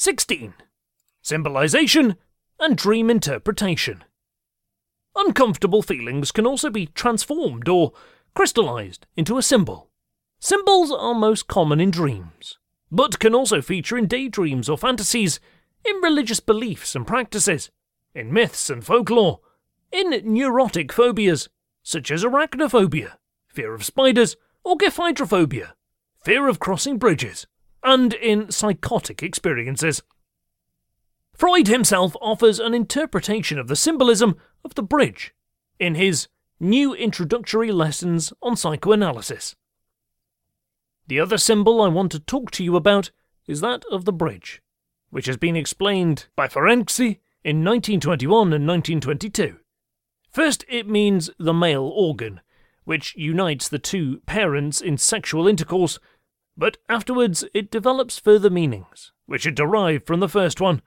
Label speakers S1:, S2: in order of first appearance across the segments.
S1: 16. Symbolization and dream interpretation. Uncomfortable feelings can also be transformed or crystallized into a symbol. Symbols are most common in dreams, but can also feature in daydreams or fantasies, in religious beliefs and practices, in myths and folklore, in neurotic phobias, such as arachnophobia, fear of spiders, or gephyrophobia, fear of crossing bridges, and in psychotic experiences. Freud himself offers an interpretation of the symbolism of the bridge in his New Introductory Lessons on Psychoanalysis. The other symbol I want to talk to you about is that of the bridge, which has been explained by Ferenczi in 1921 and 1922. First, it means the male organ, which unites the two parents in sexual intercourse, but afterwards it develops further meanings, which are derived from the first one,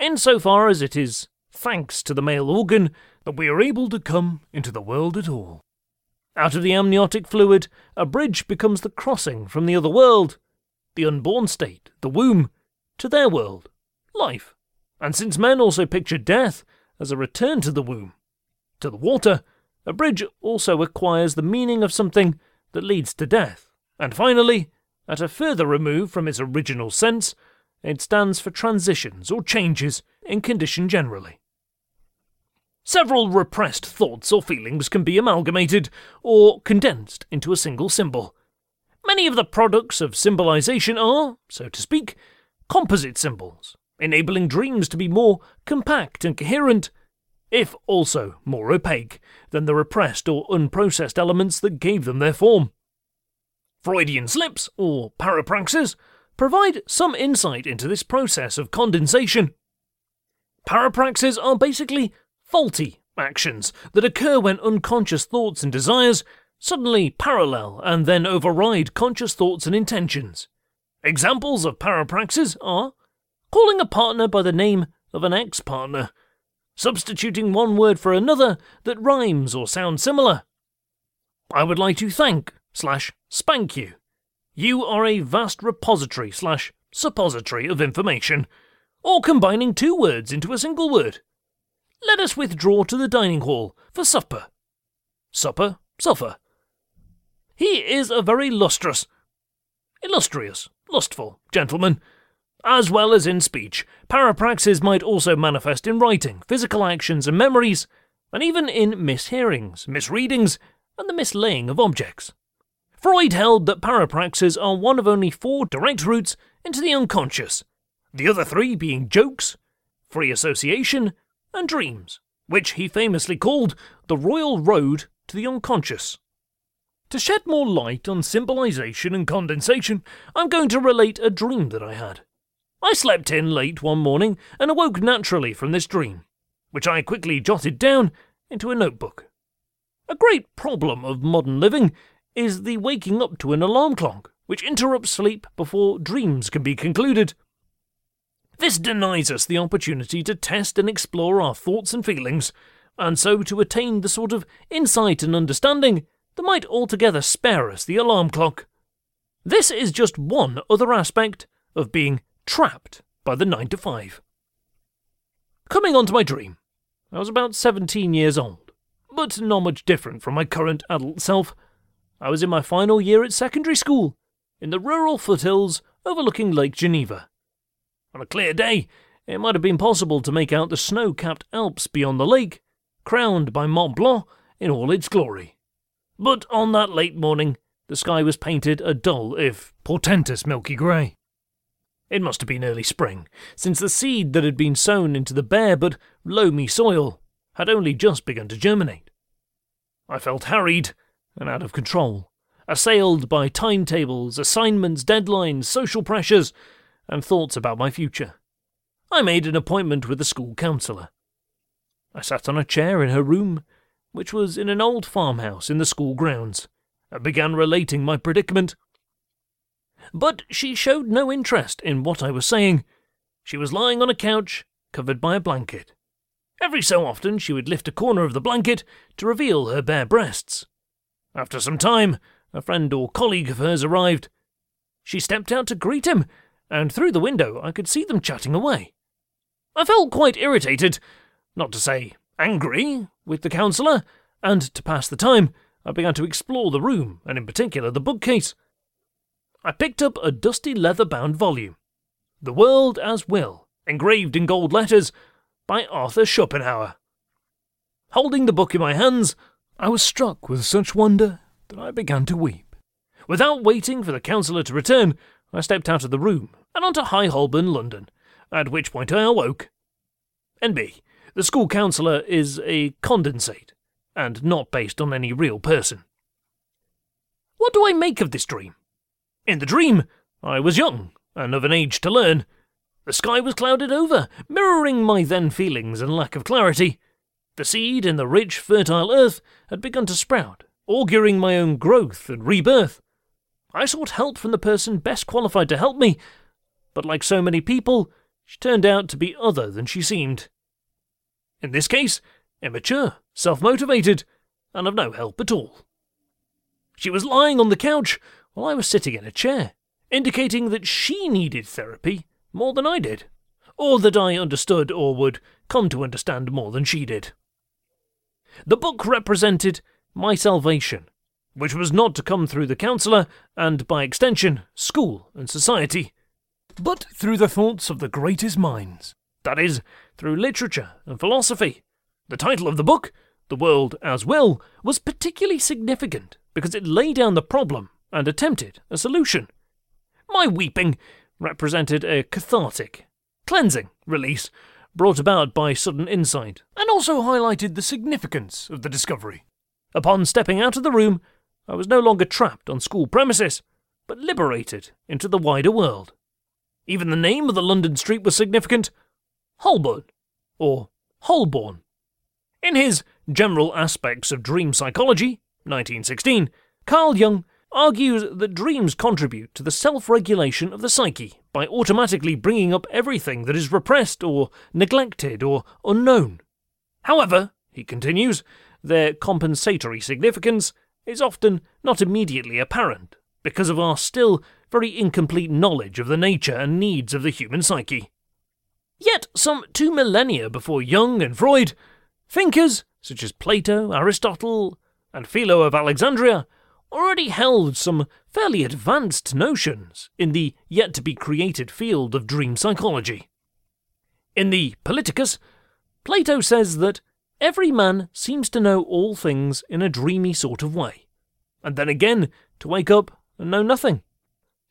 S1: insofar as it is thanks to the male organ that we are able to come into the world at all. Out of the amniotic fluid, a bridge becomes the crossing from the other world, the unborn state, the womb, to their world, life. And since men also picture death as a return to the womb, to the water, a bridge also acquires the meaning of something that leads to death. And finally, at a further remove from its original sense, it stands for transitions or changes in condition generally. Several repressed thoughts or feelings can be amalgamated or condensed into a single symbol. Many of the products of symbolization are, so to speak, composite symbols, enabling dreams to be more compact and coherent, if also more opaque than the repressed or unprocessed elements that gave them their form. Freudian slips, or parapraxes, provide some insight into this process of condensation. Parapraxes are basically faulty actions that occur when unconscious thoughts and desires suddenly parallel and then override conscious thoughts and intentions. Examples of parapraxes are calling a partner by the name of an ex partner, substituting one word for another that rhymes or sounds similar. I would like to thank slash spank you. You are a vast repository slash suppository of information, or combining two words into a single word. Let us withdraw to the dining hall for supper. Supper, suffer. He is a very lustrous, illustrious, lustful gentleman. As well as in speech, parapraxis might also manifest in writing, physical actions and memories, and even in mishearings, misreadings, and the mislaying of objects. Freud held that parapraxes are one of only four direct routes into the unconscious, the other three being jokes, free association, and dreams, which he famously called the royal road to the unconscious. To shed more light on symbolization and condensation, I'm going to relate a dream that I had. I slept in late one morning and awoke naturally from this dream, which I quickly jotted down into a notebook. A great problem of modern living is the waking up to an alarm clock, which interrupts sleep before dreams can be concluded. This denies us the opportunity to test and explore our thoughts and feelings, and so to attain the sort of insight and understanding that might altogether spare us the alarm clock. This is just one other aspect of being trapped by the 9 to 5. Coming on to my dream, I was about 17 years old, but not much different from my current adult self. I was in my final year at secondary school, in the rural foothills overlooking Lake Geneva. On a clear day, it might have been possible to make out the snow capped Alps beyond the lake, crowned by Mont Blanc in all its glory. But on that late morning, the sky was painted a dull, if portentous, milky grey. It must have been early spring, since the seed that had been sown into the bare but loamy soil had only just begun to germinate. I felt harried and out of control, assailed by timetables, assignments, deadlines, social pressures, and thoughts about my future. I made an appointment with the school counsellor. I sat on a chair in her room, which was in an old farmhouse in the school grounds, and began relating my predicament. But she showed no interest in what I was saying. She was lying on a couch, covered by a blanket. Every so often she would lift a corner of the blanket to reveal her bare breasts. After some time, a friend or colleague of hers arrived. She stepped out to greet him and through the window I could see them chatting away. I felt quite irritated, not to say angry, with the counsellor, and to pass the time, I began to explore the room, and in particular the bookcase. I picked up a dusty leather bound volume, The World as Will, engraved in gold letters, by Arthur Schopenhauer. Holding the book in my hands, I was struck with such wonder that I began to weep. Without waiting for the counsellor to return, I stepped out of the room and onto High Holborn, London, at which point I awoke. N.B. The school counsellor is a condensate, and not based on any real person. What do I make of this dream? In the dream, I was young and of an age to learn. The sky was clouded over, mirroring my then feelings and lack of clarity. The seed in the rich, fertile earth had begun to sprout, auguring my own growth and rebirth. I sought help from the person best qualified to help me, but like so many people, she turned out to be other than she seemed. In this case, immature, self motivated, and of no help at all. She was lying on the couch while I was sitting in a chair, indicating that she needed therapy more than I did, or that I understood or would come to understand more than she did. The book represented my salvation, which was not to come through the counsellor and, by extension, school and society, but through the thoughts of the greatest minds, that is, through literature and philosophy. The title of the book, The World as Will, was particularly significant because it laid down the problem and attempted a solution. My weeping represented a cathartic, cleansing release brought about by sudden insight, and also highlighted the significance of the discovery. Upon stepping out of the room, I was no longer trapped on school premises, but liberated into the wider world. Even the name of the London street was significant Holborn, or Holborn. In his General Aspects of Dream Psychology, 1916, Carl Jung argues that dreams contribute to the self regulation of the psyche by automatically bringing up everything that is repressed or neglected or unknown. However, he continues, their compensatory significance is often not immediately apparent because of our still very incomplete knowledge of the nature and needs of the human psyche. Yet, some two millennia before Jung and Freud, thinkers such as Plato, Aristotle, and Philo of Alexandria already held some fairly advanced notions in the yet to be created field of dream psychology. In the Politicus, Plato says that every man seems to know all things in a dreamy sort of way, and then again to wake up and know nothing.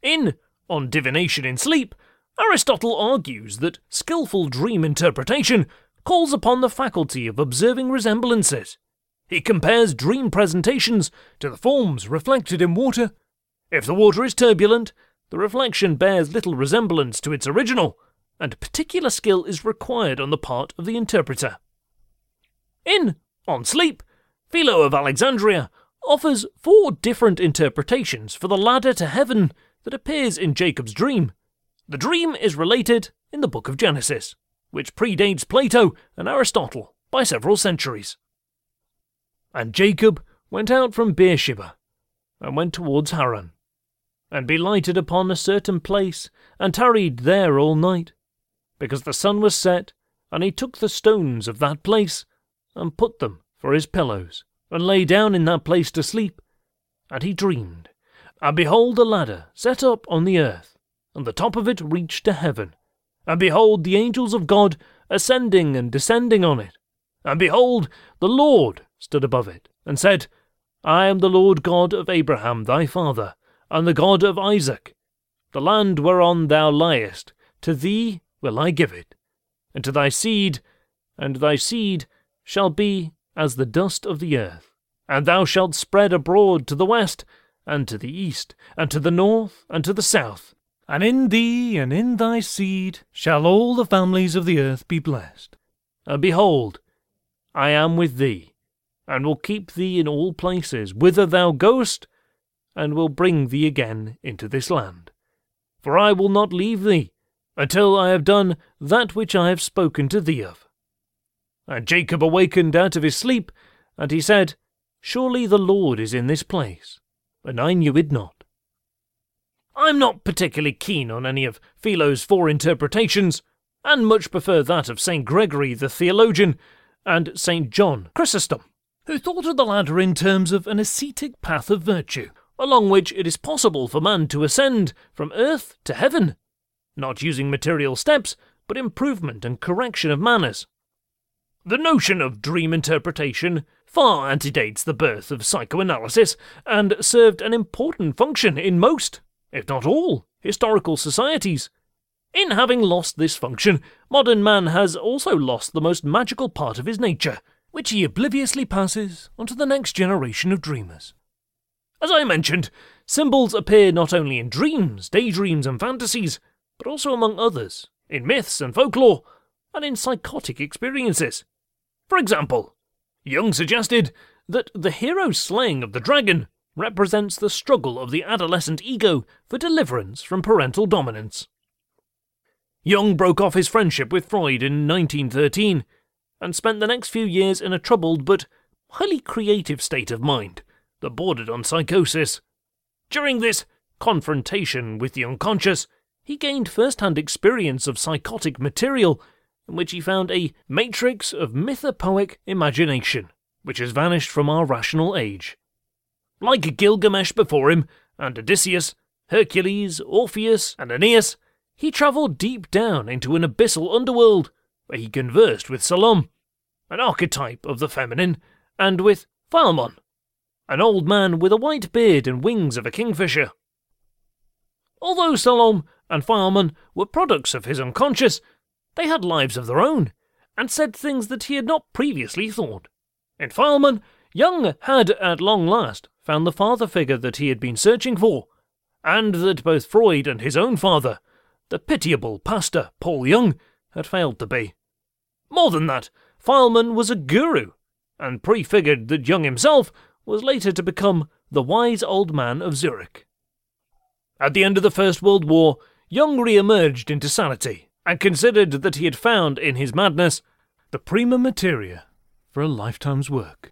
S1: In On Divination in Sleep, Aristotle argues that skillful dream interpretation calls upon the faculty of observing resemblances he compares dream presentations to the forms reflected in water. If the water is turbulent, the reflection bears little resemblance to its original, and particular skill is required on the part of the interpreter. In On Sleep, Philo of Alexandria offers four different interpretations for the ladder to heaven that appears in Jacob's dream. The dream is related in the book of Genesis, which predates Plato and Aristotle by several centuries. And Jacob went out from Beersheba, and went towards Haran, and belighted upon a certain place, and tarried there all night, because the sun was set, and he took the stones of that place, and put them for his pillows, and lay down in that place to sleep. And he dreamed, and behold a ladder set up on the earth, and the top of it reached to heaven. And behold the angels of God ascending and descending on it. And behold the Lord stood above it, and said, I am the Lord God of Abraham thy father, and the God of Isaac. The land whereon thou liest, to thee will I give it, and to thy seed, and thy seed shall be as the dust of the earth. And thou shalt spread abroad to the west, and to the east, and to the north, and to the south. And in thee and in thy seed shall all the families of the earth be blessed. And behold, I am with thee and will keep thee in all places whither thou goest, and will bring thee again into this land. For I will not leave thee until I have done that which I have spoken to thee of. And Jacob awakened out of his sleep, and he said, Surely the Lord is in this place, and I knew it not. I'm not particularly keen on any of Philo's four interpretations, and much prefer that of St. Gregory the theologian and St. John Chrysostom, who thought of the ladder in terms of an ascetic path of virtue, along which it is possible for man to ascend from earth to heaven, not using material steps, but improvement and correction of manners. The notion of dream interpretation far antedates the birth of psychoanalysis and served an important function in most, if not all, historical societies. In having lost this function, modern man has also lost the most magical part of his nature, which he obliviously passes on to the next generation of dreamers. As I mentioned, symbols appear not only in dreams, daydreams, and fantasies, but also among others, in myths and folklore, and in psychotic experiences. For example, Jung suggested that the hero's slaying of the dragon represents the struggle of the adolescent ego for deliverance from parental dominance. Jung broke off his friendship with Freud in 1913 and spent the next few years in a troubled but highly creative state of mind that bordered on psychosis. During this confrontation with the unconscious, he gained first hand experience of psychotic material in which he found a matrix of mythopoeic imagination, which has vanished from our rational age. Like Gilgamesh before him, and Odysseus, Hercules, Orpheus, and Aeneas, he travelled deep down into an abyssal underworld, where he conversed with Salome, an archetype of the feminine, and with Philemon, an old man with a white beard and wings of a kingfisher. Although Salome and Philemon were products of his unconscious, they had lives of their own, and said things that he had not previously thought. In Philemon, Jung had at long last found the father figure that he had been searching for, and that both Freud and his own father, the pitiable pastor Paul Jung, had failed to be. More than that, Philemon was a guru, and prefigured that Jung himself was later to become the wise old man of Zurich. At the end of the First World War, Jung re emerged into sanity and considered that he had found in his madness the prima materia for a lifetime's work.